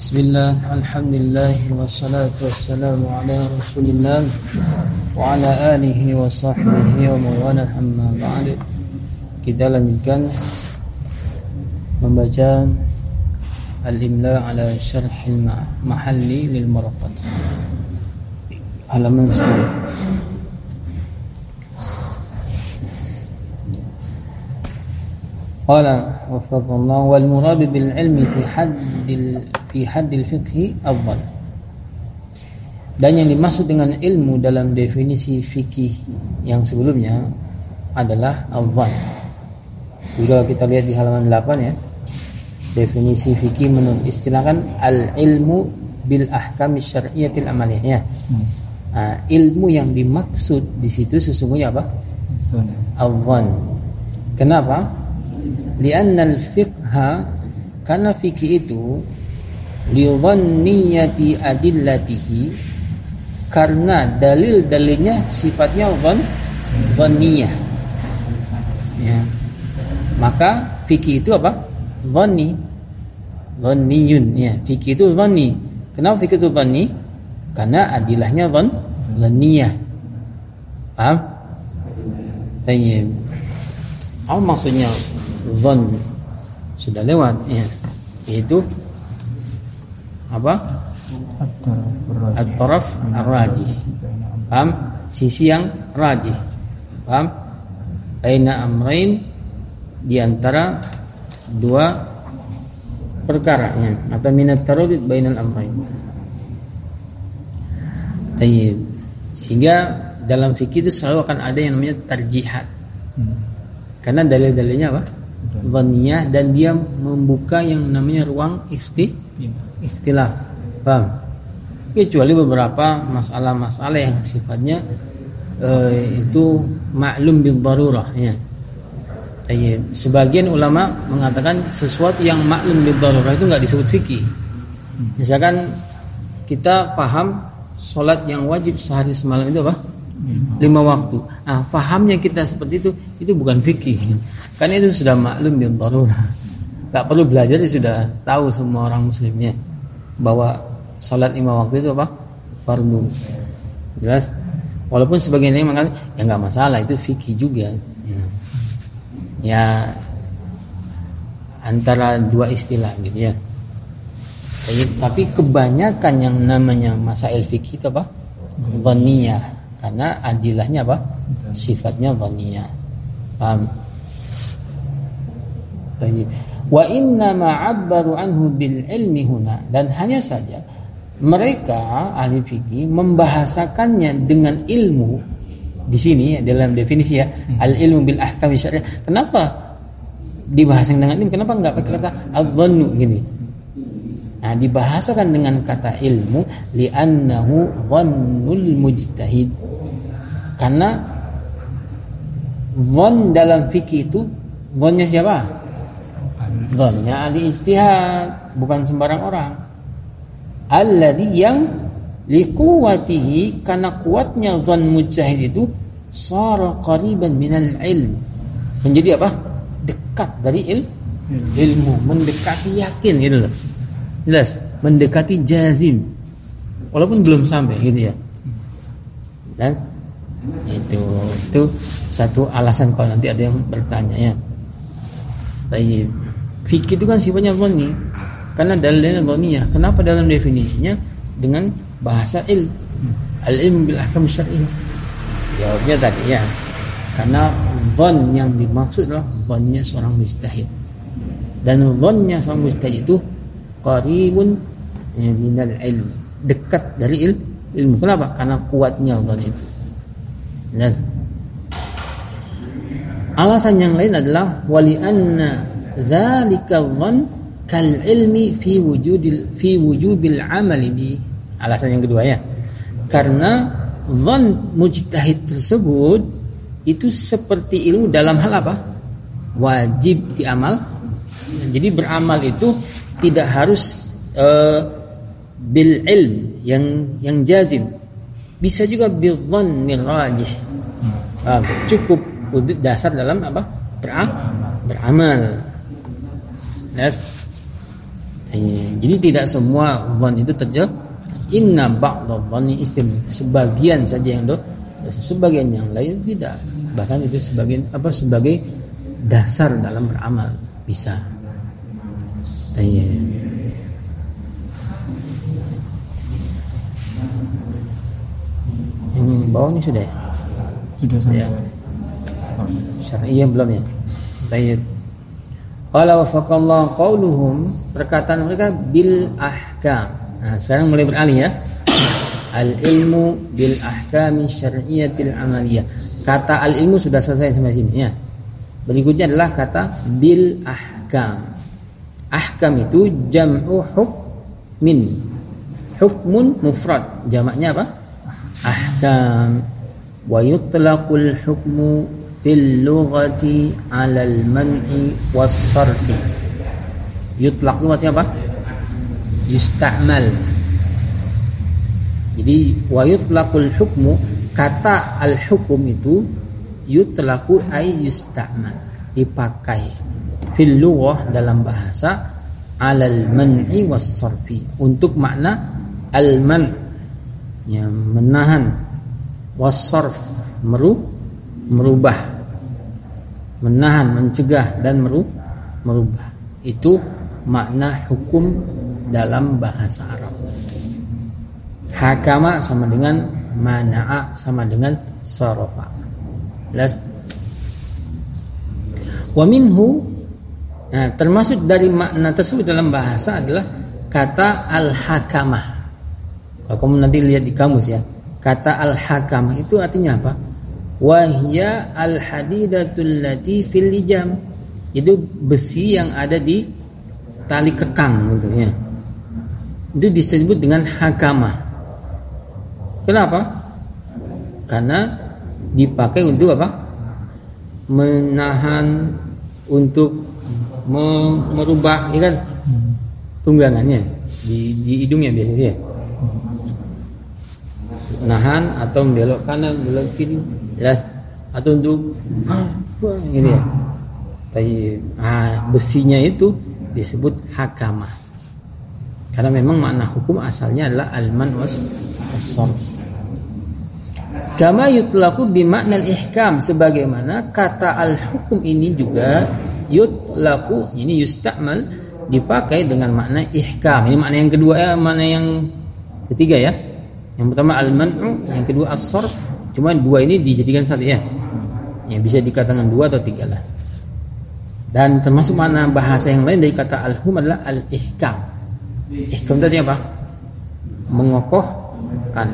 بسم الله الحمد لله والصلاة والسلام على رسول الله وعلى آله وصحبه ومن أما بعد kita lanjutkan membaca al-imla ala syarh al-mahalli lil marqat halaman 10 قال وفق الله والمراد بالعلم في حد fi awal dan yang dimaksud dengan ilmu dalam definisi fikih yang sebelumnya adalah awal juga kita lihat di halaman 8 ya definisi fikih menurut istilahkan al ilmu bil ahkam syar'iyatil amaliyah ya. Hmm. Ah, ilmu yang dimaksud di situ sesungguhnya apa? Awal. Kenapa? Li'anna al fikha karena fikih itu li dhanniyati adillatihi. Karena dalil-dalilnya sifatnya dhann dhanniyah ya. Maka fikih itu apa? Dhanni dhanniyun ya fikih itu dhanni kenapa fikih itu dhanni karena adilahnya dhann dhanniyah paham? Tayyib. Apa maksudnya Zon sudah lewat ya. Itu apa at-taraf ar-rajih paham sisi yang rajih paham aina amrain di antara dua perkara ya atau minat tarudid bainal amrain Tayyib. Sehingga dalam fikih itu selalu akan ada yang namanya tarjihat. Hmm. Karena dalil-dalilnya apa? Dhaniyah dan dia membuka yang namanya ruang ikhti ikhtilaf. Paham? Kecuali beberapa masalah-masalah yang sifatnya uh, itu maklum bil darurah ya. Sebagian ulama mengatakan sesuatu yang maklum bil darurah itu nggak disebut fikih. Misalkan kita paham sholat yang wajib sehari semalam itu apa? Lima waktu. Nah, fahamnya kita seperti itu itu bukan fikih. Kan itu sudah maklum bin darurah. Gak perlu belajar sudah tahu semua orang muslimnya bahwa sholat lima waktu itu apa? Fardu. Jelas? Walaupun sebagian yang mengatakan ya nggak masalah itu fikih juga. Ya. antara dua istilah gitu ya. Jadi, tapi kebanyakan yang namanya masail fikih itu apa? Dhaniyah. Karena adilahnya apa? Sifatnya dhaniyah. Paham? Tayyib. Wa inna ma'abbaru anhu bil ilmi huna dan hanya saja mereka ahli fikih membahasakannya dengan ilmu di sini ya, dalam definisi ya hmm. al ilmu bil ahkam syariah. Kenapa dibahasakan dengan ilmu? Kenapa enggak pakai kata adzannu gini? Nah, dibahasakan dengan kata ilmu li'annahu dhannul mujtahid. Karena dhon dalam fikih itu dhonnya siapa? Dhannya ahli istihad, bukan sembarang orang. Alladhi yang liquwatihi karena kuatnya dhan mujahid itu sara qariban minal ilm. Menjadi apa? Dekat dari il ilmu, mendekati yakin gitu loh. Jelas, mendekati jazim. Walaupun belum sampai gitu ya. Dan itu itu satu alasan kalau nanti ada yang bertanya ya. Baik. Fikih itu kan sifatnya dhani. Karena dalilnya ya. Kenapa dalam definisinya dengan bahasa il? Al-ilm bil ahkam syar'i. Jawabnya tadi ya. Karena dhan yang dimaksud adalah dhannya seorang mustahid. Dan dhannya seorang mustahid itu qaribun ya, minal ilm. Dekat dari il, ilmu. Kenapa? Karena kuatnya dhan itu. Dan alasan yang lain adalah wali anna dzalika dhann kal ilmi fi wujudil fi wujubil amali bi. Alasan yang kedua ya. Karena dhan mujtahid tersebut itu seperti ilmu dalam hal apa? Wajib diamal. Jadi beramal itu tidak harus uh, bil ilm yang yang jazim bisa juga bil dhannil rajih uh, cukup dasar dalam apa beramal beramal Yes. Jadi tidak semua wan itu terjadi. Inna ba'dha dhanni ism. Sebagian saja yang do, sebagian yang lain tidak. Bahkan itu sebagian apa sebagai dasar dalam beramal bisa. Tayyib. Yang bawah ini sudah ya? Sudah sampai. Ya. Syariah belum ya? Tayyib. Qala wafaqallahu qauluhum perkataan mereka bil ahkam. Nah, sekarang mulai beralih ya. Al ilmu bil ahkami syar'iyyatil amaliyah. Kata al ilmu sudah selesai sampai sini ya. Berikutnya adalah kata bil ahkam. Ahkam itu jam'u hukmin. Hukmun mufrad. Jamaknya apa? Ahkam. Wa yutlaqul hukmu fil lughati 'ala al man'i was sarfi. Yutlaq itu artinya apa? Yusta'mal. Jadi wa yutlaqul hukmu kata al hukum itu yutlaqu ay yusta'mal. Dipakai fil lughah dalam bahasa 'ala al man'i was sarfi. Untuk makna al man yang menahan was sarf meru merubah menahan mencegah dan merubah. Itu makna hukum dalam bahasa Arab. Hakama sama dengan mana'a sama dengan sarafa. Las. wa minhu nah, termasuk dari makna tersebut dalam bahasa adalah kata al-hakamah kalau kamu nanti lihat di kamus ya kata al-hakamah itu artinya apa? Wahya al hadidatul lati fil lijam. Itu besi yang ada di tali kekang gitu ya itu disebut dengan hakama kenapa? Karena dipakai untuk apa? Menahan untuk merubah ya kan? Tunggangannya di, di hidungnya biasanya ya nahan atau belok kanan belok kiri jelas. Atau untuk ini ya. Tapi ah, besinya itu disebut hakama. Karena memang makna hukum asalnya adalah alman was sarf kama yutlaku bimakna al-ihkam sebagaimana kata al-hukum ini juga yutlaku ini yusta'mal dipakai dengan makna ihkam. Ini makna yang kedua ya makna yang ketiga ya yang pertama al-man'u, yang kedua as-sarf. Cuma dua ini dijadikan satu ya. Yang bisa dikatakan dua atau tiga lah. Dan termasuk mana bahasa yang lain dari kata al-hum adalah al-ihkam. Ihkam tadi apa? Mengokohkan.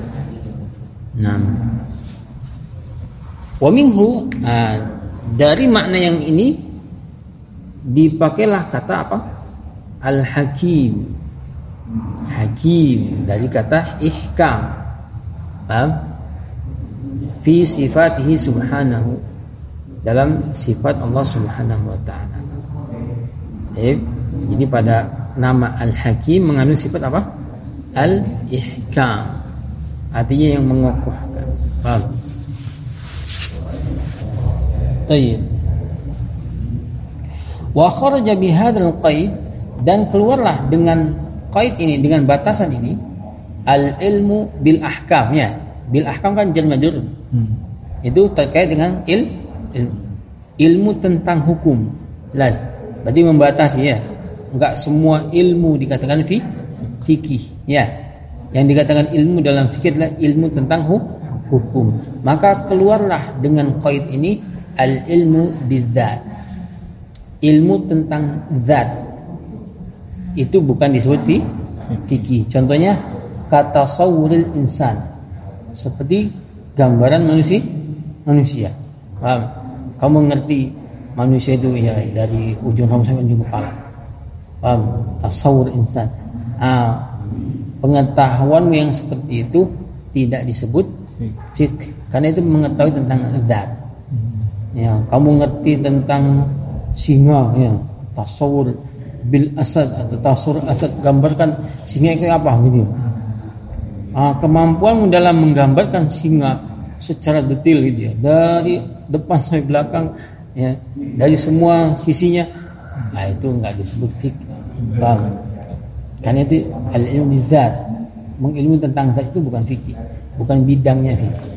Nah. Wa minhu dari makna yang ini dipakailah kata apa? Al-hakim hakim dari kata ihkam. Paham fi sifatihi subhanahu. Dalam sifat Allah subhanahu wa ta'ala. Jadi pada nama al-hakim mengandung sifat apa? Al-ihkam. Artinya yang mengokohkan. Paham Tayyib wa kharaja bihadzal qaid dan keluarlah dengan qaid ini dengan batasan ini al ilmu bil ahkam ya. Bil ahkam kan jar majur hmm. itu terkait dengan il, il ilmu tentang hukum. Jelas. Berarti membatasi ya. Enggak semua ilmu dikatakan fi fikih ya. Yang dikatakan ilmu dalam fikih adalah ilmu tentang hu, hukum. Maka keluarlah dengan qaid ini al ilmu bidzat. Ilmu tentang zat itu bukan disebut fi fikih. Contohnya kata sawuril insan seperti gambaran manusia manusia. Paham? Kamu ngerti manusia itu ya dari ujung rambut sampai ujung kepala. Paham? Tasawur insan. Ah, pengetahuanmu yang seperti itu tidak disebut fik karena itu mengetahui tentang zat. Ya, kamu ngerti tentang singa ya, tasawur bil asad atau tasur asad gambarkan singa itu apa gitu ah, kemampuanmu dalam menggambarkan singa secara detail gitu ya dari depan sampai belakang ya dari semua sisinya nah itu nggak disebut fik bang Karena itu al-ilmu zat. Mengilmu tentang zat itu bukan fikih, bukan bidangnya fikih.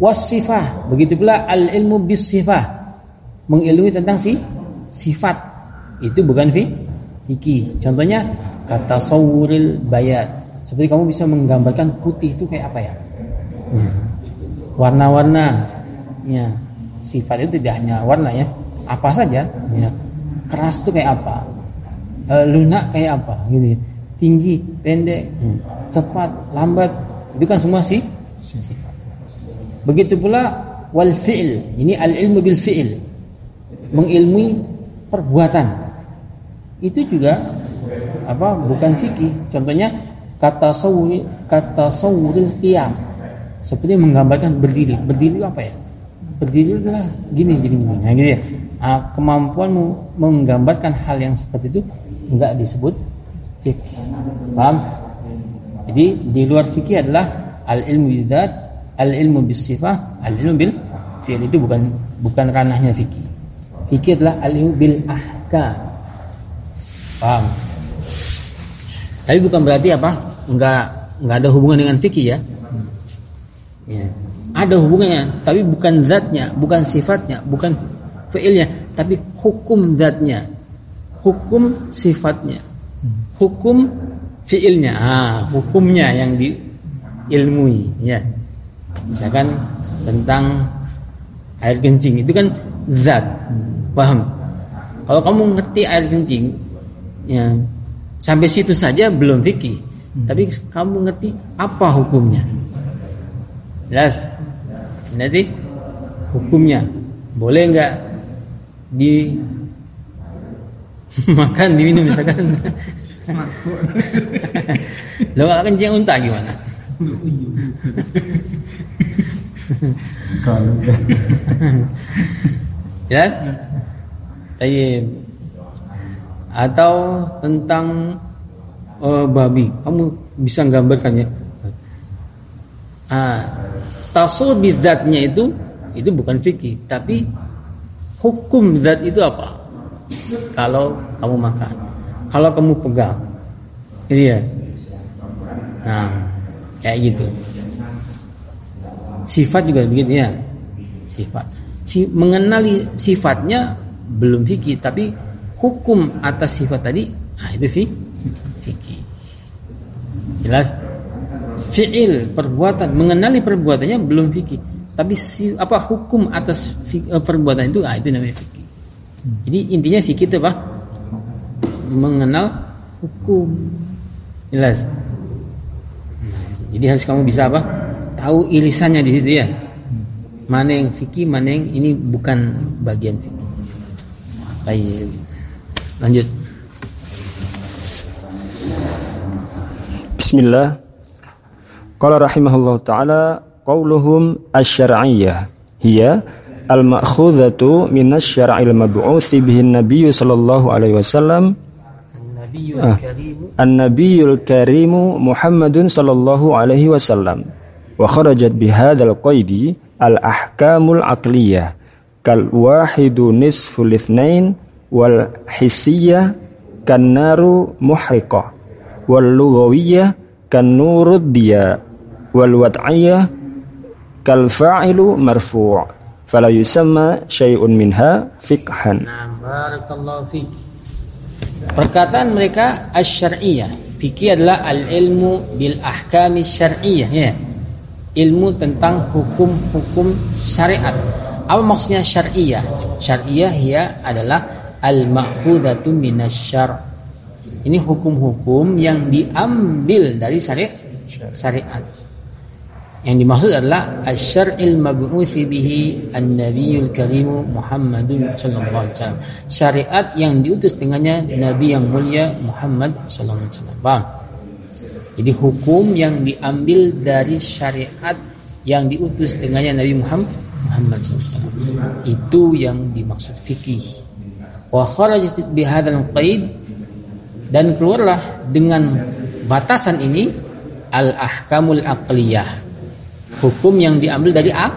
Wasifah, begitu pula al-ilmu bis sifah. Mengilmui tentang si sifat. Itu bukan fikih. Contohnya kata sawuril bayat. Seperti kamu bisa menggambarkan putih itu kayak apa ya? Warna-warna. Ya. Sifat itu tidak hanya warna ya. Apa saja, ya. Keras itu kayak apa? E, lunak kayak apa? Gitu. Ya. Tinggi, pendek, cepat, lambat. Itu kan semua sih sifat. Begitu pula wal fi'il. Ini al ilmu bil fi'il. Mengilmui perbuatan. Itu juga apa? Bukan fikih. Contohnya kata sawuri kata sawuril qiyam. Seperti menggambarkan berdiri. Berdiri apa ya? Berdiri adalah gini gini gini. Nah, gitu ya. Nah, kemampuanmu menggambarkan hal yang seperti itu enggak disebut fikih. Paham? Jadi di luar fikih adalah al ilmu bidzat al ilmu bis sifah al ilmu bil fi'il itu bukan bukan ranahnya fikih fikih adalah al ilmu bil ahkam paham? Tapi bukan berarti apa? Enggak enggak ada hubungan dengan fikih ya? Ya. Ada hubungannya tapi bukan zatnya bukan sifatnya bukan fi'ilnya tapi hukum zatnya. Hukum sifatnya. Hukum fiilnya. Ah hukumnya yang diilmui ya. Misalkan tentang air kencing itu kan zat. Paham? Kalau kamu ngerti air kencing ya. Sampai situ saja belum fikih. Hmm. tapi kamu ngerti apa hukumnya? Jelas? Nanti hukumnya. Boleh nggak di makan diminum misalkan? Lo kencing unta gimana? Ya Tayyib atau tentang uh, babi. Kamu bisa gambarkannya ah tasul bidatnya itu itu bukan fikih tapi hukum zat itu apa? Kalau kamu makan. Kalau kamu pegang. Gitu ya? Nah kayak gitu. Sifat juga begitu ya. Sifat. Si, mengenali sifatnya belum fikih, tapi hukum atas sifat tadi, ah itu fi, fikih. Jelas? Fi'il perbuatan mengenali perbuatannya belum fikih, tapi si, apa hukum atas fi, eh, perbuatan itu ah itu namanya fikih. Jadi intinya fikih itu apa? Mengenal hukum. Jelas? Jadi harus kamu bisa apa? tahu irisannya di situ ya. Mana yang fikih, mana yang ini bukan bagian fikih. Baik. Lanjut. Bismillah. Qala rahimahullah taala qauluhum asy-syar'iyyah hiya al-ma'khudhatu min asy-syar'il mab'uts bihi an-nabiy sallallahu alaihi wasallam An-Nabiyul Karimu Muhammadun sallallahu alaihi wasallam wa kharajat bihadzal qaidi al ahkamul aqliyah kal wahidu nisful itsnain wal hissiyah kan naru muhriqah wal lughawiyah kan nurud dia wal wad'iyah kal fa'ilu marfu' fala yusamma syai'un minha fiqhan. Barakallahu fik. Perkataan mereka asy-syar'iyyah. Fikih adalah al-ilmu bil ahkami syar'iyyah ya. Ilmu tentang hukum-hukum syariat. Apa maksudnya syariah? Syariah ya adalah al-ma'khudatu minasyar. Ini hukum-hukum yang diambil dari syariat. syariat. Yang dimaksud adalah asy-syar'il mab'uts bihi an-nabiyul karim Muhammadun sallallahu alaihi wasallam. Syariat yang diutus dengannya nabi yang mulia Muhammad sallallahu alaihi wasallam. Jadi hukum yang diambil dari syariat yang diutus dengannya Nabi Muhammad Muhammad SAW. Itu yang dimaksud fikih. Wa kharajat bihadzal qaid dan keluarlah dengan batasan ini al ahkamul aqliyah. Hukum yang diambil dari ak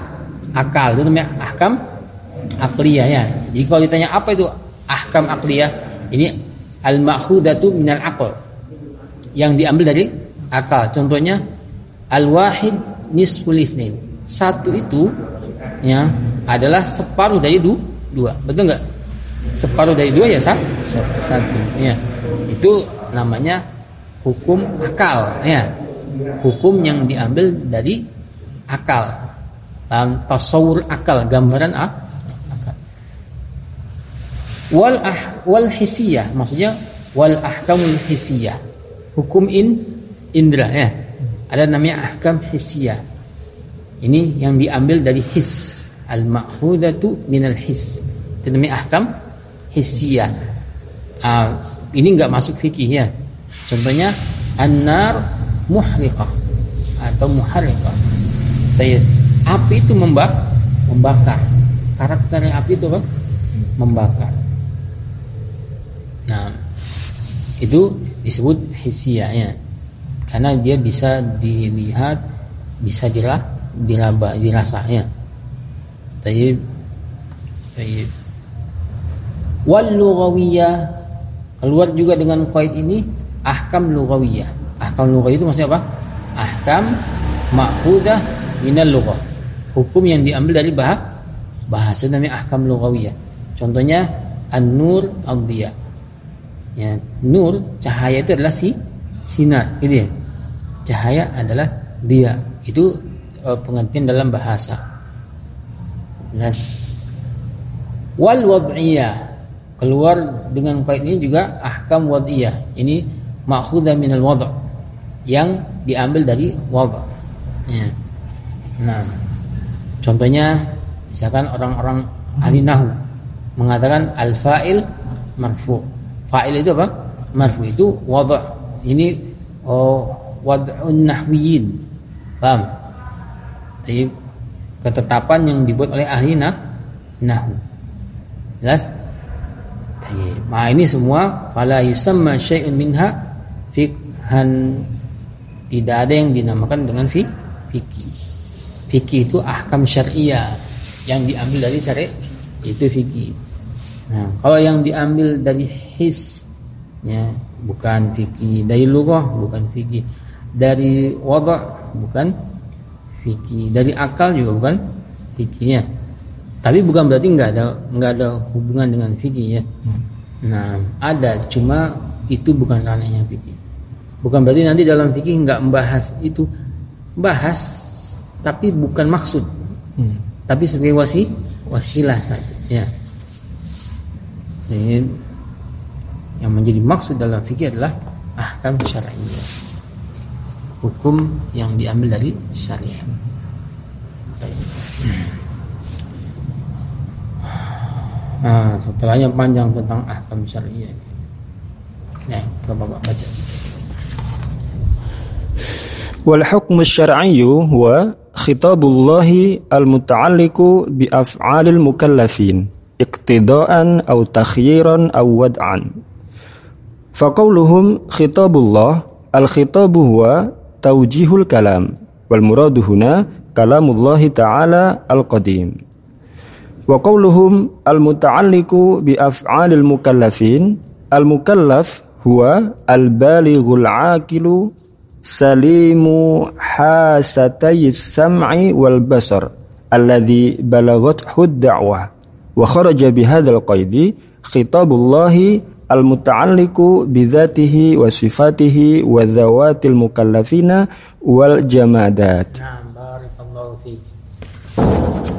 akal itu namanya ahkam akliyah ya. Jadi kalau ditanya apa itu ahkam akliyah, ini al ma'khudatu minal aql yang diambil dari akal. Contohnya al-wahid nisful Satu itu ya adalah separuh dari du, dua. Betul nggak? Separuh dari dua ya sah? satu. Ya. Itu namanya hukum akal ya. Hukum yang diambil dari akal. Um, tasawur akal, gambaran akal. Wal ah wal hisiyah maksudnya wal ahkamul hisiyah. Hukum in indra ya. Ada namanya ahkam hisiyah. Ini yang diambil dari his. Al-ma'khudatu minal his. Itu namanya ahkam hisiyah. Uh, ini enggak masuk fikih ya. Contohnya an-nar muhriqah atau muharriqah. Api itu membak membakar. Karakter api itu apa? Membakar. Nah, itu disebut hisiyah ya karena dia bisa dilihat bisa diraba dirasanya tayyib wal lughawiyah. Keluar juga dengan qaid ini ahkam lughawiyah. Ahkam lughawiyah itu maksudnya apa? Ahkam ma'khudah minal lughah. Hukum yang diambil dari bahasa bahasa namanya ahkam lughawiyah. Contohnya an-nur al-diya. Ya nur cahaya itu adalah si sinar gitu ya. Cahaya adalah dia. Itu uh, pengertian dalam bahasa. Dan wal wad'iyah keluar dengan kait ini juga ahkam wad'iyah ini ma'khudha minal wad' yang diambil dari wad' ya. nah contohnya misalkan orang-orang ahli nahu mengatakan al fa'il marfu fa'il itu apa marfu itu wad' ini oh wad'un nahwiyin. Paham? Jadi ketetapan yang dibuat oleh ahli nah, nahwu. Jelas? Nah ini semua fala yusamma syai'un minha fikhan tidak ada yang dinamakan dengan fi fikih. Fikih itu ahkam syariah yang diambil dari syariat itu fikih. Nah, kalau yang diambil dari his ya, bukan fikih dari lughah bukan fikih dari wada bukan fikih dari akal juga bukan fikihnya tapi bukan berarti nggak ada nggak ada hubungan dengan fikih ya. Hmm. nah ada cuma itu bukan ranahnya fikih bukan berarti nanti dalam fikih nggak membahas itu. Bahas tapi bukan maksud. Hmm. tapi sebagai wasi wasilah saja ya. Jadi, yang menjadi maksud dalam fikih adalah ahkam syar'iyyah hukum yang diambil dari syariat. Nah, setelahnya panjang tentang ahkam syariah. Nah, Bapak baca. Wal hukm syar'i huwa khitabullah al-muta'alliqu bi af'alil mukallafin iqtida'an aw takhyiran aw wad'an. Faqauluhum khitabullah al-khitabu huwa taujihul kalam wal muradu huna kalamullahi ta'ala al-qadim wa qawluhum al-muta'alliqu bi af'alil mukallafin al-mukallaf huwa al-balighul aqilu salimu hasatay sam'i wal basar alladhi balagat hud da'wah wa kharaja bihadzal qaidi khitabullahi al-muta'alliqu bidzatihi wa sifatihi wa dzawatil mukallafina wal jamadat.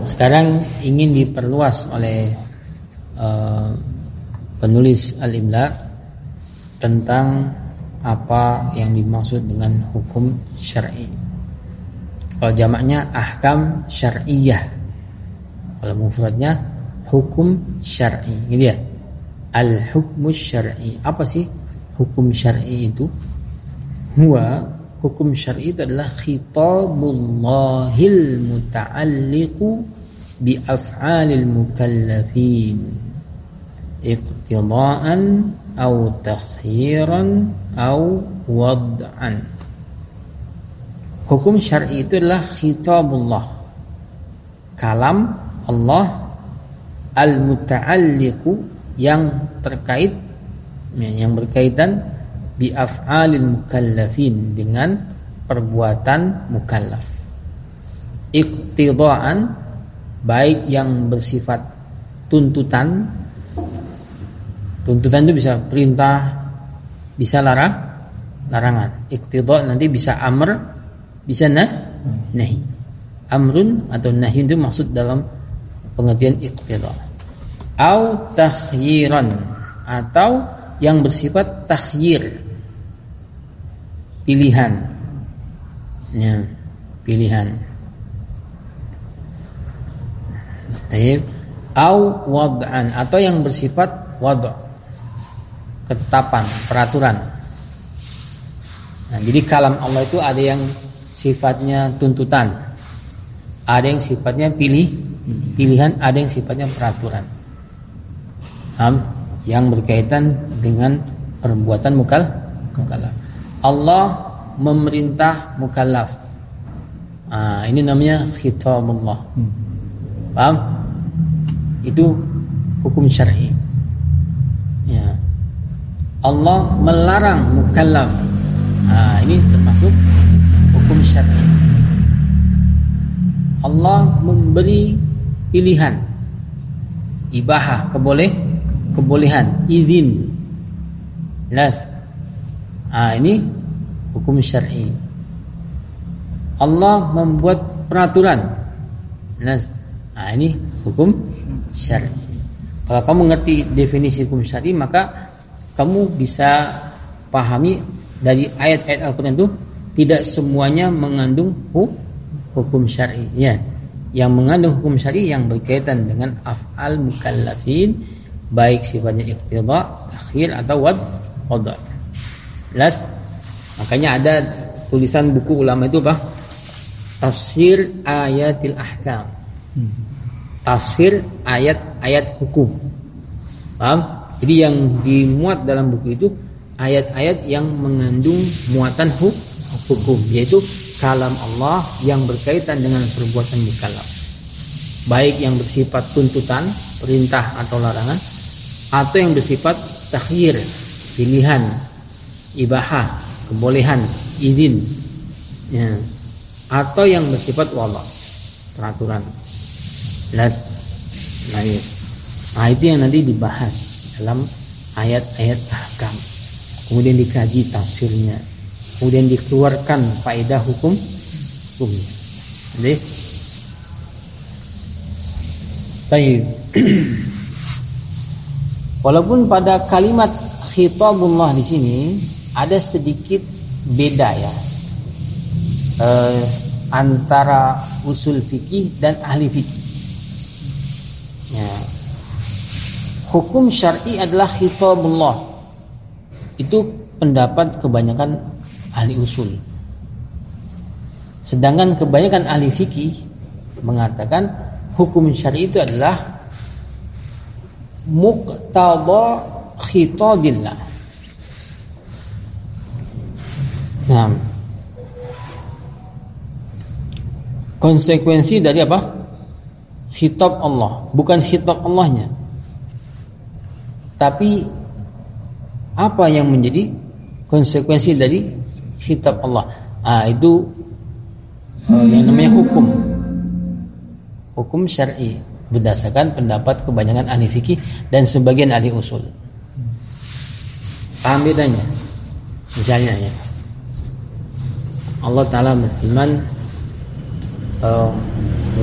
Sekarang ingin diperluas oleh uh, penulis Al-Imla tentang apa yang dimaksud dengan hukum syar'i. Kalau jamaknya ahkam syar'iyah. Kalau mufradnya hukum syar'i, gitu ya al-hukmu syar'i. Apa sih hukum syar'i itu? Huwa hukum syar'i itu adalah khitabullahil muta'alliqu bi af'alil mukallafin. Iqtidaan au takhiran au wad'an. Hukum syar'i itu adalah khitabullah kalam Allah al-muta'alliqu yang terkait ya, yang berkaitan bi af'alil mukallafin dengan perbuatan mukallaf. Iqtidaan baik yang bersifat tuntutan. Tuntutan itu bisa perintah bisa larang larangan. Iqtida nanti bisa amr bisa nah nahi. Amrun atau nahi itu maksud dalam pengertian iqtida. Au takhyiran atau yang bersifat takhyir pilihan. Ya pilihan. Taib. Au wad'an atau yang bersifat wad' ketetapan peraturan. Nah, jadi kalam Allah itu ada yang sifatnya tuntutan. Ada yang sifatnya pilih pilihan ada yang sifatnya peraturan. Yang berkaitan dengan perbuatan mukal mukallaf Allah memerintah mukallaf. Ah, ini namanya khitabullah. Hmm. Paham? Itu hukum syar'i. Ya. Allah melarang mukallaf. Ah, ini termasuk hukum syar'i. Allah memberi pilihan ibahah keboleh kebolehan izin jelas Ah ini hukum syar'i. Allah membuat peraturan. Nah, ah ini hukum syar'i. Kalau kamu ngerti definisi hukum syar'i maka kamu bisa pahami dari ayat-ayat Al-Qur'an itu tidak semuanya mengandung hukum syar'i ya. Yang mengandung hukum syar'i yang berkaitan dengan af'al mukallafin baik sifatnya iqtida, takhir atau wad wad. Jelas? Makanya ada tulisan buku ulama itu apa? Tafsir ayatil ahkam. Tafsir ayat-ayat hukum. Paham? Jadi yang dimuat dalam buku itu ayat-ayat yang mengandung muatan hukum yaitu kalam Allah yang berkaitan dengan perbuatan mukallaf. Baik yang bersifat tuntutan, perintah atau larangan atau yang bersifat takhir, pilihan ibahah, kebolehan, izin. Ya. Atau yang bersifat wala, peraturan. Jelas? Nah, nah itu yang nanti dibahas dalam ayat-ayat ahkam. Kemudian dikaji tafsirnya. Kemudian dikeluarkan faedah hukum hukumnya. Jadi Baik. Walaupun pada kalimat khitabullah di sini ada sedikit beda ya eh, antara usul fikih dan ahli fikih. Ya. Hukum syar'i adalah khitabullah. Itu pendapat kebanyakan ahli usul. Sedangkan kebanyakan ahli fikih mengatakan hukum syar'i itu adalah muqtada khitabillah. Nah, konsekuensi dari apa? Khitab Allah, bukan khitab Allahnya. Tapi apa yang menjadi konsekuensi dari khitab Allah? Ah, itu uh, yang namanya hukum. Hukum syar'i berdasarkan pendapat kebanyakan ahli fikih dan sebagian ahli usul. Paham bedanya? Misalnya ya. Allah Taala berfirman uh,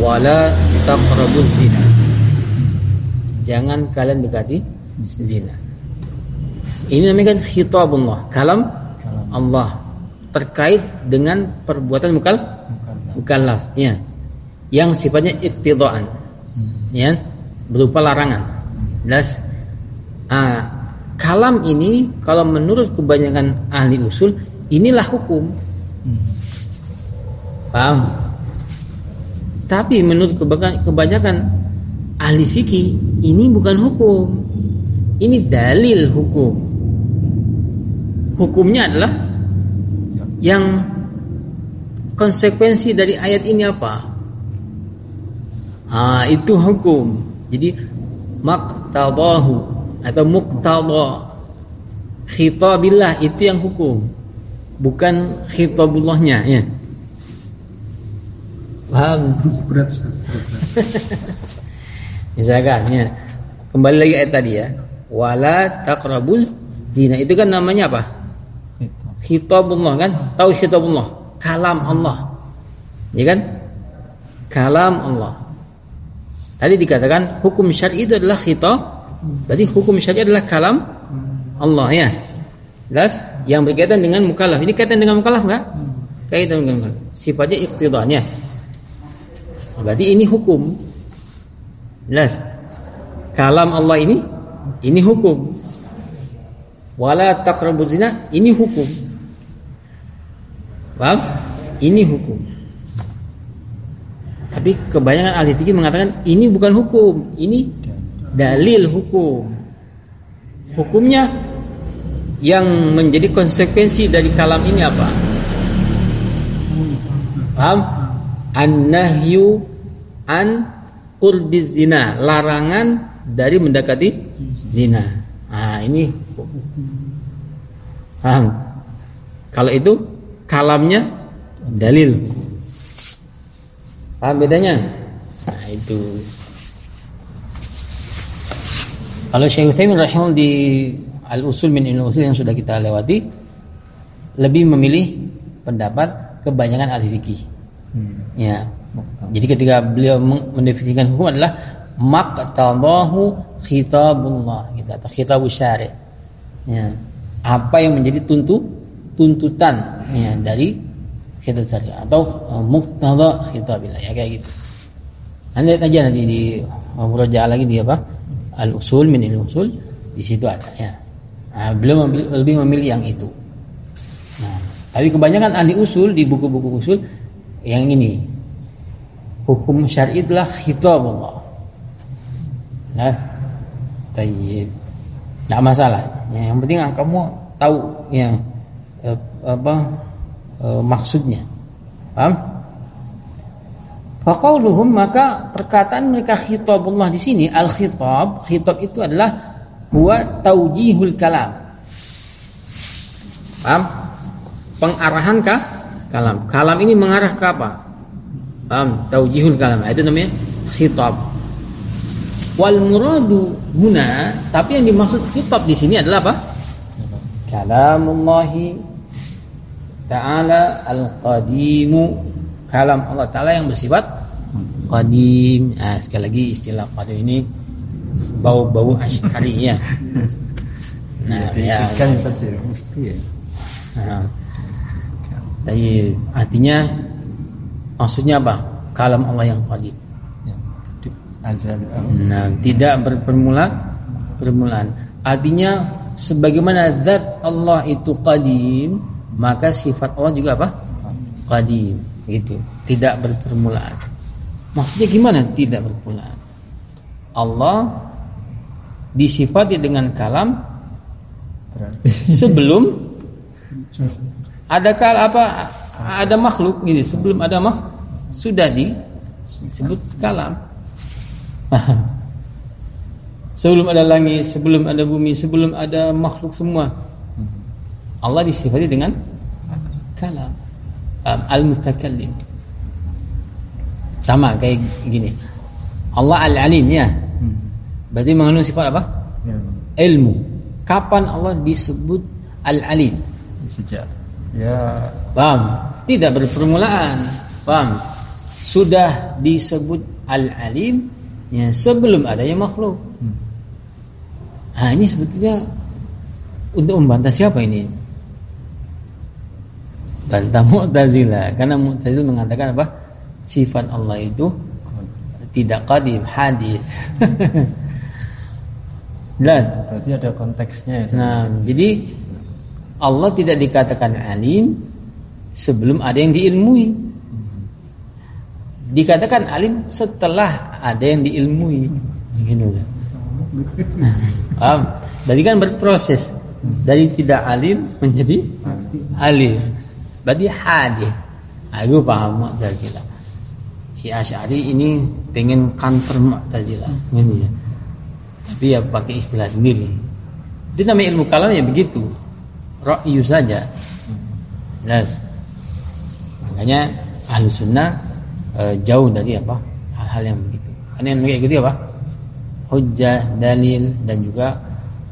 wala taqrabuz zina. Jangan kalian dekati zina. Ini namanya kan khitabullah, kalam Allah terkait dengan perbuatan mukal mukallaf ya. Yang sifatnya iktidaan. Ya, berupa larangan. Jelas. Ah, kalam ini kalau menurut kebanyakan ahli usul inilah hukum Paham? Tapi menurut kebanyakan ahli fikih ini bukan hukum. Ini dalil hukum. Hukumnya adalah yang konsekuensi dari ayat ini apa? Ah, itu hukum. Jadi maktabahu atau muqtada khitabillah itu yang hukum bukan khitabullahnya ya paham misalkan ya kembali lagi ayat tadi ya. Wala taqrabuz zina. Itu kan namanya apa? Khitabullah kan? Tahu khitabullah? Kalam Allah. Ya kan? Kalam Allah. Tadi dikatakan hukum syar'i itu adalah khitab. Berarti hukum syar'i adalah kalam Allah ya. Jelas? Yang berkaitan dengan mukallaf. Ini kaitan dengan mukallaf enggak kaitan dengan mukallaf. Sifatnya iktidanya berarti ini hukum. Jelas. Kalam Allah ini ini hukum. Wala taqrabu zina ini hukum. Paham? Ini hukum. Tapi kebanyakan ahli fikih mengatakan ini bukan hukum. Ini dalil hukum. Hukumnya yang menjadi konsekuensi dari kalam ini apa? Paham an-nahyu an qurbiz zina larangan dari mendekati zina. Nah, ini paham. Kalau itu kalamnya dalil. Paham bedanya? Nah, itu. Kalau Syekh Utsaimin rahimahullah di Al-Usul min Al-Usul yang sudah kita lewati lebih memilih pendapat kebanyakan ahli fikih. Hmm. Ya. Jadi ketika beliau mendefinisikan hukum adalah maqtadahu khitabullah gitu atau khitab syari. Ya. Apa yang menjadi tuntu tuntutan ya dari khitab syari atau uh, khitabillah ya kayak gitu. Anda lihat aja nanti di uh, murojaah lagi di apa? Al-usul min al-usul di situ ada ya. Nah, beliau memilih, lebih memilih yang itu. Nah, tapi kebanyakan ahli usul di buku-buku usul yang ini hukum syar'i adalah khitabullah Nah, tayyib. Tidak masalah. Ya, yang penting kamu tahu yang eh, apa eh, maksudnya. Paham? Faqauluhum maka perkataan mereka khitabullah di sini al-khitab, khitab itu adalah huwa taujihul kalam. Paham? Pengarahan kah? Kalam. Kalam ini mengarah ke apa? Paham? Taujihul kalam. Itu namanya khitab. Wal muradu guna, tapi yang dimaksud kitab di sini adalah apa? Kalamullahi Ta'ala al-qadimu Kalam Allah Ta'ala yang bersifat Qadim nah, Sekali lagi istilah qadim ini Bau-bau asyari ya Nah ya, kan mesti ya nah, Jadi artinya Maksudnya apa? Kalam Allah yang qadim Nah, tidak berpermulaan permulaan. Artinya sebagaimana zat Allah itu qadim, maka sifat Allah juga apa? Qadim, gitu. Tidak berpermulaan. Maksudnya gimana? Tidak berpermulaan. Allah disifati dengan kalam sebelum ada kal apa ada makhluk gitu sebelum ada makhluk sudah disebut kalam sebelum ada langit, sebelum ada bumi, sebelum ada makhluk semua. Allah disifati dengan kalam al-mutakallim. Sama kayak gini. Allah al-alim ya. Berarti mengandung sifat apa? Ilmu. Kapan Allah disebut al-alim? Sejak ya Paham? Tidak berpermulaan. Paham? Sudah disebut al-alim ya sebelum adanya makhluk. Hmm. Nah ini sebetulnya untuk membantah siapa ini? Bantah Mu'tazilah karena Mu'tazilah mengatakan apa? Sifat Allah itu tidak qadim, hadis. Dan berarti ada konteksnya ya. Nah, jadi Allah tidak dikatakan alim sebelum ada yang diilmui. Dikatakan alim setelah ada yang diilmui. Gitu. Paham? Berarti kan berproses. Dari tidak alim menjadi alim. Berarti hadis. Aku paham Mu'tazilah si Asy'ari ini pengen kantor Mu'tazilah gitu ya. Tapi ya pakai istilah sendiri. Itu namanya ilmu kalam ya begitu ra'yu saja. Jelas. Makanya ahli sunnah e, jauh dari apa hal-hal yang begitu. Karena yang mereka ikuti apa? Hujjah, dalil dan juga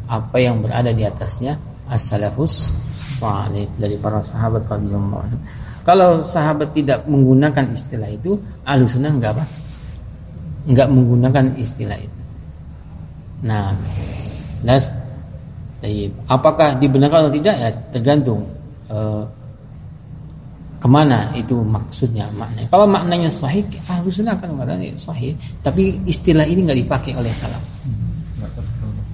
apa yang berada di atasnya as-salafus salih dari para sahabat radhiyallahu. Kalau sahabat tidak menggunakan istilah itu, ahli sunnah enggak apa? Enggak menggunakan istilah itu. Nah, jelas apakah dibenarkan atau tidak ya tergantung uh, ke mana itu maksudnya maknanya. Kalau maknanya sahih, ahlu akan mengatakan sahih, tapi istilah ini nggak dipakai oleh salaf.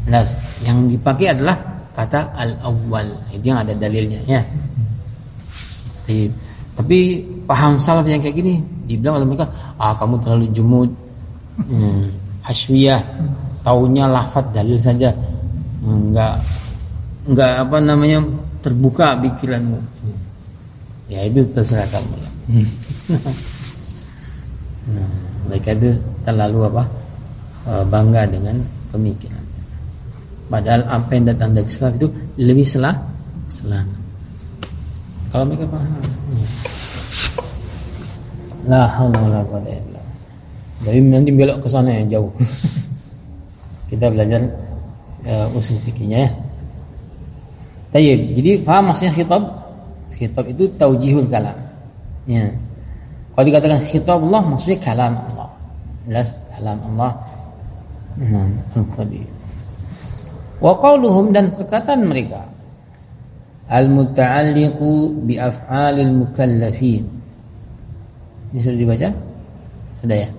Nah, yang dipakai adalah kata al awwal itu yang ada dalilnya ya. Tapi, tapi paham salaf yang kayak gini dibilang oleh mereka, ah kamu terlalu jumud, hmm, haswiyah, taunya lafat dalil saja nggak nggak apa namanya terbuka pikiranmu. Ya itu terserah kamu lah. Nah, mereka itu terlalu apa e, bangga dengan pemikiran. Padahal apa yang datang dari Islam itu lebih selah selamat kalau mereka paham. Lah haula wala quwwata illa jadi nanti belok ke sana yang jauh. Kita belajar uh, usul fikihnya ya. Tayyib. Jadi paham maksudnya khitab? Khitab itu taujihul kalam. Ya. Kalau dikatakan khitab Allah maksudnya kalam Allah. Jelas kalam Allah. Nah, al-qadir. Wa qawluhum dan perkataan mereka al-muta'alliqu bi af'alil mukallafin. Ini sudah dibaca? Sudah ya?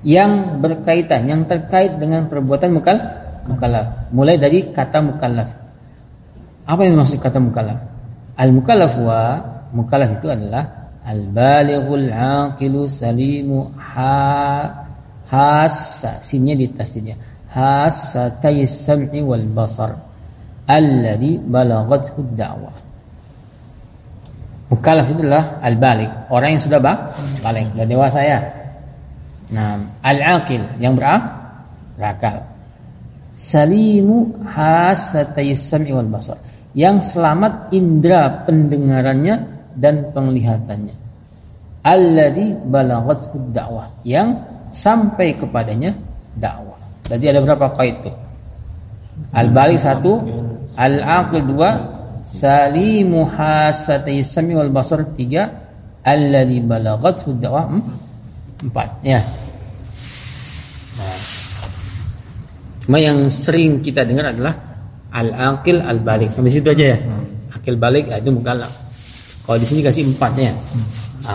Yang berkaitan, yang terkait dengan perbuatan mukal mukallaf. Mulai dari kata mukallaf. Apa yang maksud kata mukallaf? Al mukallaf wa mukallaf itu adalah al balighul aqilu salimu ha hassa sinnya di tasdidnya hassa sam'i wal basar. Alladhi balaghathu da'wah. Mukallaf itu adalah al balik orang yang sudah balik. Sudah dewasa ya. Nah al aqil yang berakal salimu hasatai sam'i wal basar. Yang selamat indera pendengarannya dan penglihatannya. Alladzi balaghathu dakwah yang sampai kepadanya dakwah jadi ada berapa kait itu al balik satu al aqil dua salimu hasatai sam'i wal basar tiga alladzi balaghathu dakwah empat. Ya Cuma yang sering kita dengar adalah al-aqil al-balik. Sampai situ aja ya. Hmm. Akil balik ya, itu mukallaf. Kalau di sini kasih empatnya. Hmm.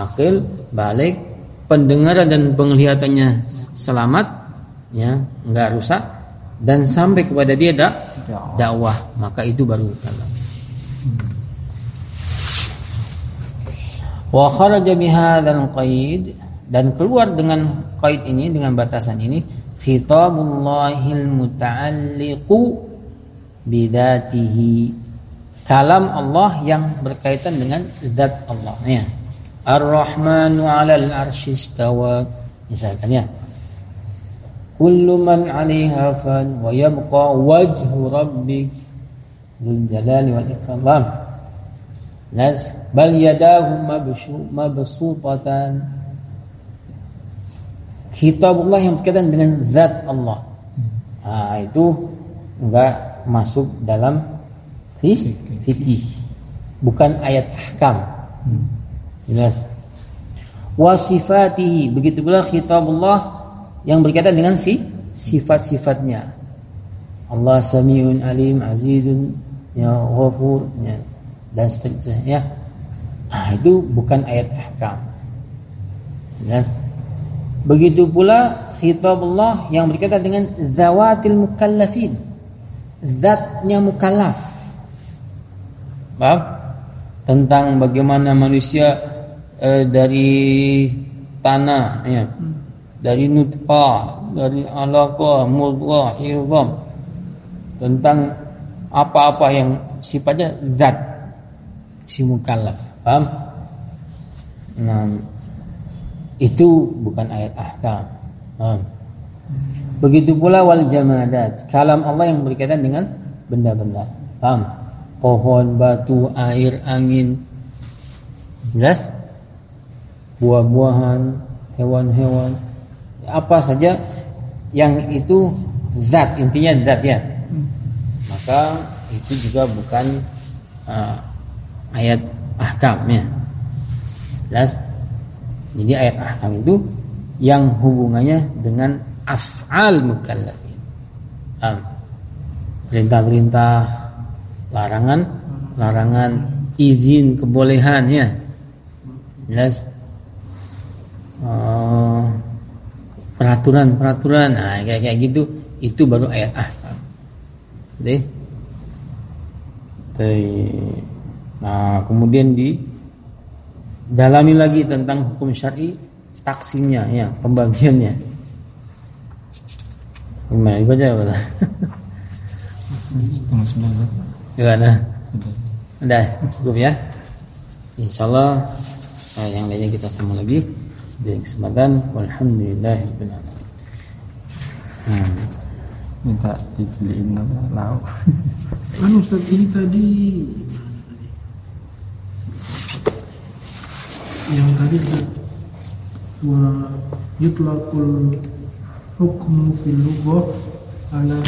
Akil, balik, pendengaran dan penglihatannya selamat, ya, enggak rusak dan sampai kepada dia dak dakwah, maka itu baru mukallaf. Wa kharaja bihadzal qaid dan keluar dengan qaid ini dengan batasan ini khitabullahil muta'alliqu bidatihi. Kalam Allah yang berkaitan dengan zat Allah ya. Ar-Rahmanu 'alal 'arsy istawa. Misalkan ya. Kullu man 'alaiha fan wa yabqa wajhu rabbik dzul jalali wal ikram. Nas bal yadahu mabsutatan kitabullah yang berkaitan dengan zat Allah. Nah, itu enggak masuk dalam fikih. Bukan ayat ahkam. Jelas. Wasifatihi, begitu pula kitabullah yang berkaitan dengan si sifat-sifatnya. Allah Samiun Alim Azizun ya Ghafur ya, dan seterusnya ya. Nah, itu bukan ayat ahkam. Jelas. Begitu pula khitabullah yang berkaitan dengan zawatil mukallafin. Zatnya mukallaf. Paham? Tentang bagaimana manusia eh, dari tanah ya. Dari nutfah, dari alaqah, mudghah, idham. Tentang apa-apa yang sifatnya zat si mukallaf. Paham? Nah, itu bukan ayat ahkam. Begitu pula wal jamadat, kalam Allah yang berkaitan dengan benda-benda. Paham? pohon, batu, air, angin. Jelas? Buah-buahan, hewan-hewan, apa saja yang itu zat intinya zat ya. Maka itu juga bukan uh, ayat ahkam ya. Jelas? Jadi ayat ahkam itu yang hubungannya dengan af'al mukallafin. Perintah-perintah, larangan, larangan, izin, kebolehannya. Jelas? Uh, peraturan-peraturan, nah kayak kayak gitu, itu baru ayat ahkam. Nah kemudian di dalami lagi tentang hukum syar'i taksimnya ya pembagiannya. Gimana dibaca apa setengah sembilan gimana udah cukup ya. Insyaallah nah, yang lainnya kita sama lagi. Di kesempatan walhamdulillah hmm. minta dibeliin nama lau. Anu Ustaz ini tadi yang tadi wa yutlaqul hukmu fil lughah ala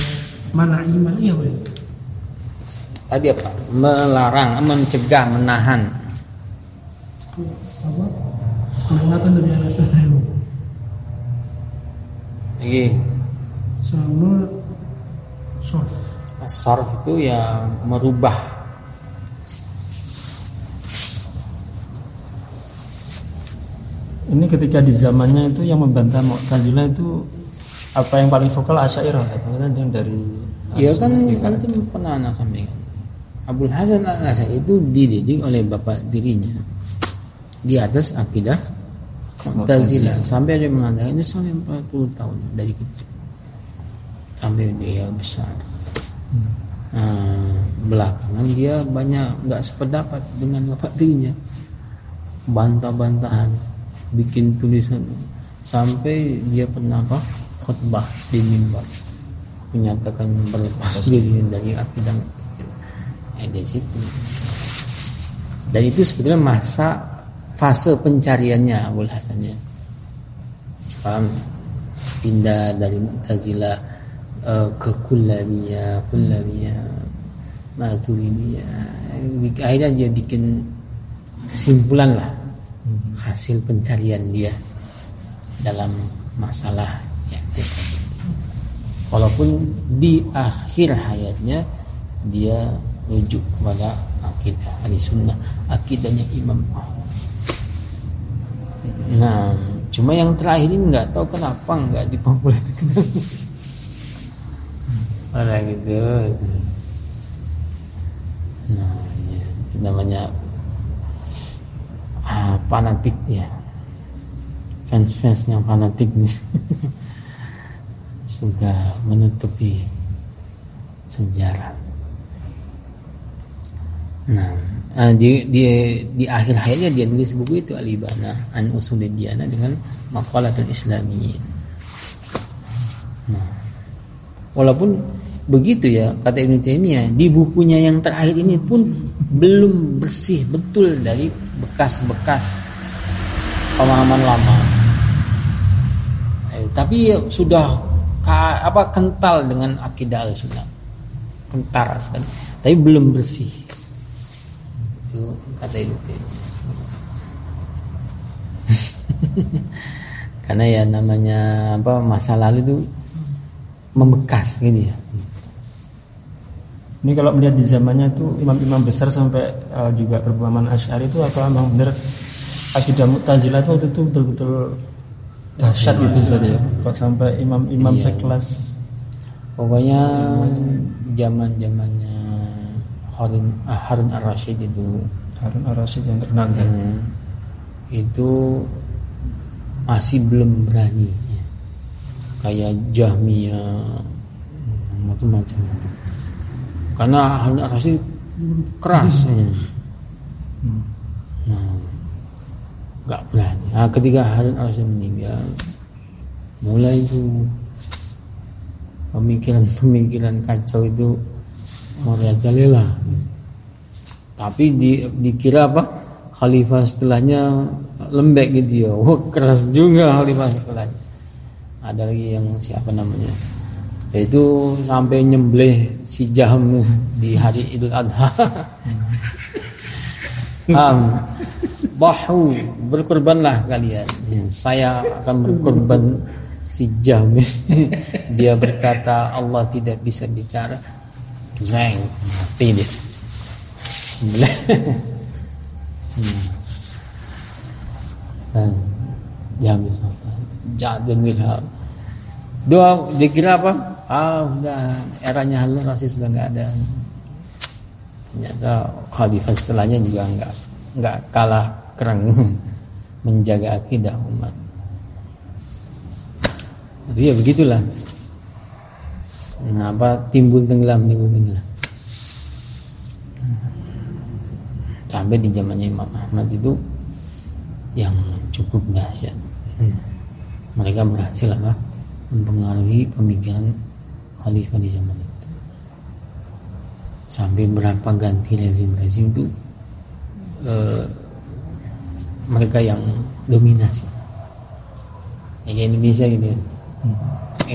mana iman iya Pak tadi apa? Melarang mencegah menahan. Apa? Kelewatan dari anak lagi. Sama soft sarf itu ya merubah Ini ketika di zamannya itu yang membantah Mu'tazilah itu apa yang paling vokal Asy'ariyah sebenarnya yang dari Iya kan nanti pernah anak sampaikan. Abdul Hasan al Asy'ari itu dididik oleh bapak dirinya di atas akidah Mu'tazilah sampai dia mengatakannya sampai 40 tahun dari kecil. Sampai dia besar. Hmm. Nah, belakangan dia banyak nggak sependapat dengan bapak dirinya. Bantah-bantahan bikin tulisan. Sampai dia pernah apa? Khutbah di mimbar. Menyatakan berlepas diri dari akidah eh, dari situ. Dan itu sebetulnya masa fase pencariannya Abul Hasannya paham? Pindah dari Mu'tazilah uh, ke Kullabiyah Kullabiyah Maturidiyah. Akhirnya dia bikin kesimpulan lah hasil pencarian dia dalam masalah yaktif. Walaupun di akhir hayatnya dia rujuk kepada akidah ahli sunnah, akidahnya Imam Ahmad. Nah, cuma yang terakhir ini nggak tahu kenapa nggak dipopulerkan. Orang gitu. Nah, ya, itu namanya fanatik ya fans-fans yang fanatik nih. Sudah menutupi sejarah. Nah ah, di, di di akhir hayatnya dia nulis buku itu Alibana an Usulidiana dengan maqalatul Islamiyin. Nah walaupun begitu ya kata Ibnu Taimiyah di bukunya yang terakhir ini pun belum bersih betul dari bekas-bekas pemahaman lama. Eh, tapi sudah ka, apa kental dengan akidah al-sunnah. Kental sekali. Tapi belum bersih. Itu kata itu. Karena ya namanya apa masa lalu itu membekas gitu ya. Ini kalau melihat di zamannya itu imam-imam besar sampai uh, juga berpemahaman Asy'ari itu apa memang benar akidah Mu'tazilah itu waktu itu betul-betul dahsyat iya. gitu saja ya. Kok sampai imam-imam iya. sekelas pokoknya zaman-zamannya Harun ah, Harun Ar-Rasyid itu Harun Ar-Rasyid yang terkenal hmm, itu masih belum berani ya. kayak Jahmiyah macam-macam itu karena Harun Ar-Rasyid keras. Ya. hmm. nah nggak berani. Nah, ketika Harun Ar-Rasyid meninggal mulai itu pemikiran-pemikiran kacau itu merajalela tapi di, dikira apa? Khalifah setelahnya lembek gitu ya. Wah keras juga khalifah setelahnya. Ada lagi yang siapa namanya itu sampai nyembelih si jam di hari Idul Adha. Um, bahu berkorbanlah kalian. Saya akan berkorban si Jamis dia berkata Allah tidak bisa bicara. Zeng mati dia. Sembilan hmm. Jamis Jadengil Doa dikira apa? Ah udah eranya Harun Rasid sudah nggak ada. Ternyata khalifah setelahnya juga nggak nggak kalah keren menjaga akidah umat. Tapi ya begitulah. Nah, apa timbul tenggelam timbul tenggelam. Sampai di zamannya Imam Ahmad itu yang cukup dahsyat. Mereka berhasil apa? mempengaruhi pemikiran khalifah di zaman itu. Sampai berapa ganti rezim-rezim itu eh, mereka yang dominasi. Ya, kayak Indonesia gitu ya. Hmm.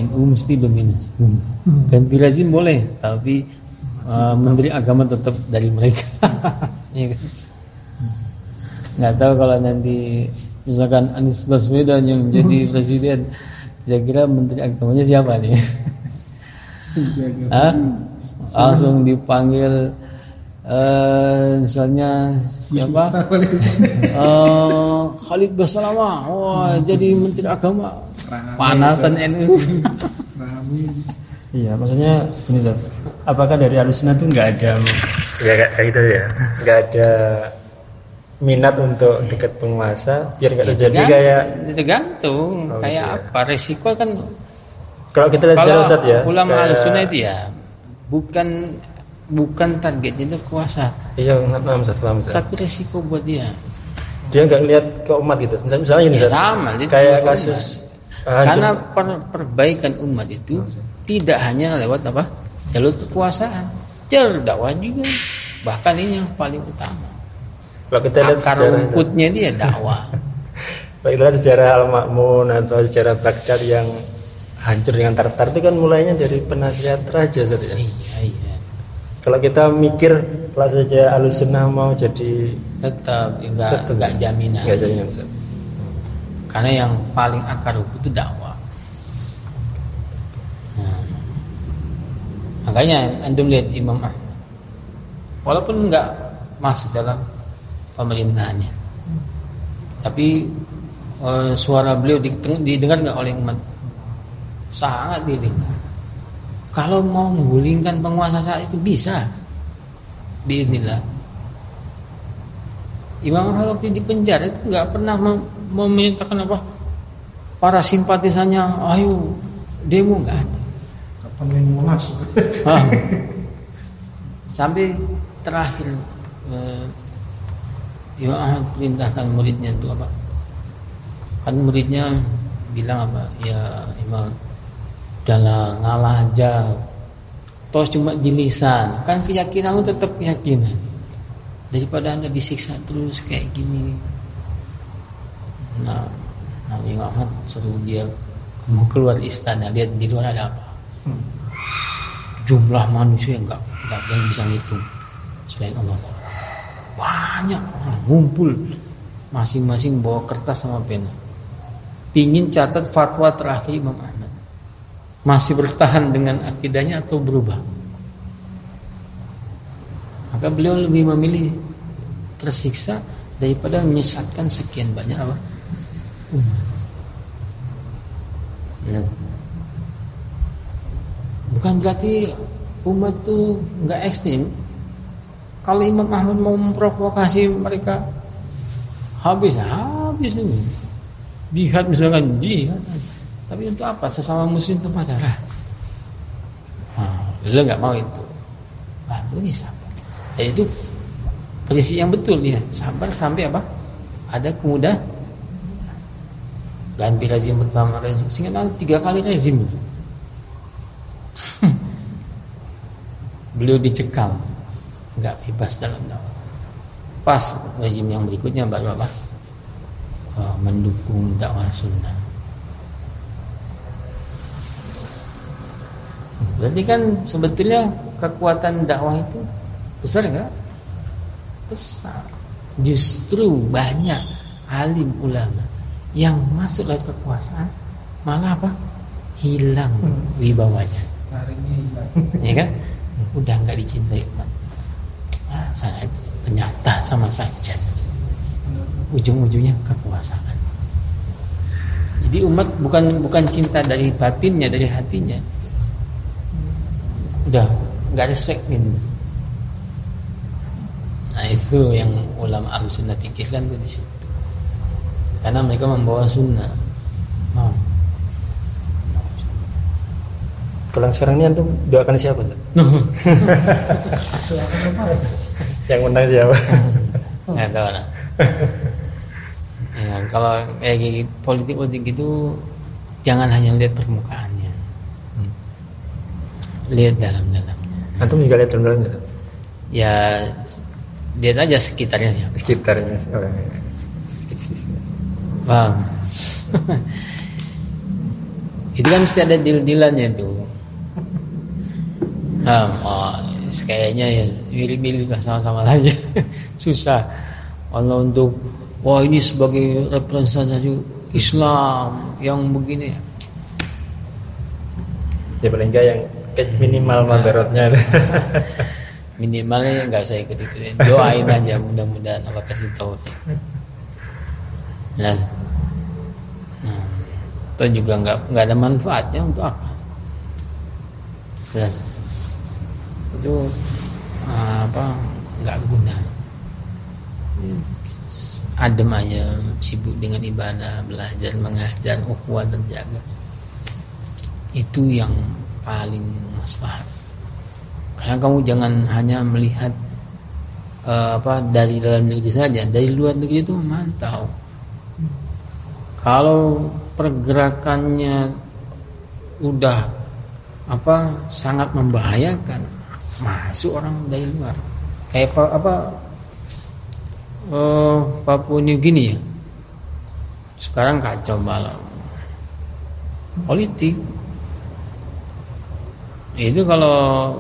NU mesti dominasi. Hmm. Ganti rezim boleh, tapi uh, menteri agama tetap dari mereka. ya kan? Nggak tahu kalau nanti misalkan Anies Baswedan yang jadi presiden, kira-kira menteri agamanya siapa nih? Hah? Langsung dipanggil uh, misalnya siapa? uh, Khalid Basalama, wah jadi menteri agama. Panasan NU iya maksudnya ini Zat, apakah dari alusnya itu nggak ada ya kayak gitu ya. Nggak ada minat untuk dekat penguasa biar nggak ya, terjadi ya, kayak tergantung. Oh, kayak gitu ya. apa resiko kan kalau kita lihat secara Ustaz ya ulama kayak... alusuna itu ya bukan bukan targetnya itu kuasa. Iya paham Ustaz, paham Ustaz. tapi resiko buat dia. Dia nggak lihat ke umat gitu. Misalnya misalnya ini ya, sama kayak kasus karena per perbaikan umat itu tidak hanya lewat apa? Jalur kekuasaan, jalur dakwah juga. Bahkan ini yang paling utama. Kalau kita lihat Akar sejarah rumputnya dia dakwah. Kalau kita lihat sejarah Al-Ma'mun atau sejarah Baghdad yang hancur dengan Tartar itu kan mulainya dari penasihat raja saja. Ya? Iya, iya. Kalau kita mikir kalau saja Alusunnah mau jadi tetap enggak tetap, enggak jaminan. Enggak jaminan. Karena yang paling akar rumput itu dakwah. Nah, makanya antum lihat Imam Ahmad, walaupun nggak masuk dalam pemerintahannya, tapi e, suara beliau didengar nggak oleh umat? Sangat didengar. Kalau mau menggulingkan penguasa saat itu bisa, Bismillah. Imam Ahmad waktu di penjara itu nggak pernah memintakan apa para simpatisannya ayo demo nggak ada kapan ah. sampai terakhir eh, Imam Ahmad perintahkan muridnya itu apa kan muridnya bilang apa ya Imam dalam ngalah aja. Toh cuma di lisan kan keyakinanmu tetap keyakinan. Daripada anda disiksa terus kayak gini. Nah Nabi Muhammad suruh dia mau keluar istana. Lihat di luar ada apa. Hmm. jumlah manusia enggak enggak yang bisa ngitung selain Allah banyak orang ngumpul. Masing-masing bawa kertas sama pena. Pingin catat fatwa terakhir Imam Ahmad masih bertahan dengan akidahnya atau berubah maka beliau lebih memilih tersiksa daripada menyesatkan sekian banyak apa Ya. Bukan berarti umat itu nggak ekstrim. Kalau Imam Ahmad mau memprovokasi mereka habis habis ini. Jihad misalkan jihad. Tapi untuk apa? Sesama muslim itu pada nah, lo nggak mau itu. Nah, lo bisa. Dan itu posisi yang betul ya. Sabar sampai apa? Ada kemudahan ganti rezim pertama rezim sehingga nanti tiga kali rezim beliau dicekal nggak bebas dalam dakwah pas rezim yang berikutnya baru apa uh, mendukung dakwah sunnah berarti kan sebetulnya kekuatan dakwah itu besar enggak besar. Justru banyak alim ulama yang masuk lewat kekuasaan malah apa? Hilang hmm. wibawanya. Ya kan? Udah nggak dicintai. Umat nah, ternyata sama saja. Ujung-ujungnya kekuasaan. Jadi umat bukan bukan cinta dari batinnya dari hatinya udah nggak respect gitu. Nah itu yang ulama ahlu sunnah pikirkan tuh di situ. Karena mereka membawa sunnah. Mau? Pulang sekarang ini antum doakan siapa yang undang siapa? Nggak tahu lah. Ya, kalau kayak gitu, politik politik itu jangan hanya lihat permukaannya. Lihat dalam-dalamnya antum juga lihat dalam-dalamnya ya lihat aja sekitarnya siapa sekitarnya orang paham? Itu kan mesti ada deal-dealannya tuh. Nah, oh, kayaknya ya milih-milih lah sama-sama aja. Susah. Kalau untuk wah ini sebagai representasi Islam yang begini ya. Ya paling enggak yang minimal madarotnya. Minimalnya nggak saya ikut ikutin. Doain aja mudah-mudahan Allah kasih tahu. Nah, nah, itu juga nggak nggak ada manfaatnya untuk apa? Jelas itu ah, apa nggak guna adem aja sibuk dengan ibadah belajar mengajar ukhuwah terjaga itu yang paling maslahat karena kamu jangan hanya melihat uh, apa dari dalam negeri saja. Dari luar negeri itu memantau kalau pergerakannya udah apa sangat membahayakan masuk orang dari luar. Kayak apa, uh, Papua New Guinea ya. Sekarang kacau malam. Politik itu kalau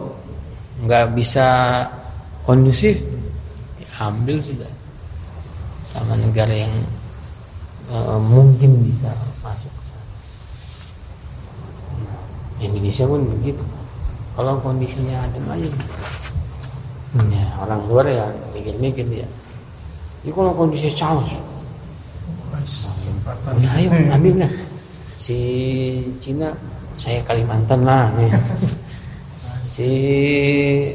nggak bisa kondusif ya ambil sudah. Sama negara yang uh, mungkin bisa masuk ke sana. Indonesia pun begitu. Kalau kondisinya adem aja hmm. ya orang luar ya mikir-mikir dia jadi kalau kondisi chaos udah ayo ambil lah. Si Cina saya Kalimantan lah ya. si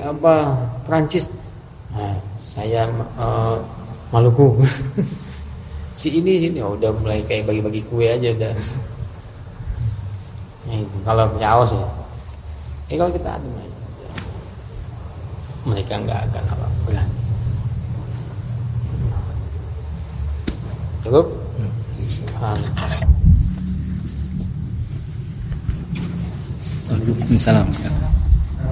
apa Prancis. Nah, saya uh, Maluku. Si ini sini. Oh, udah mulai kayak bagi-bagi kue aja udah. Nah, kalau chaos ya. Ya kalau kita adu mereka nggak akan apa berani. Cukup? Waalaikumsalam.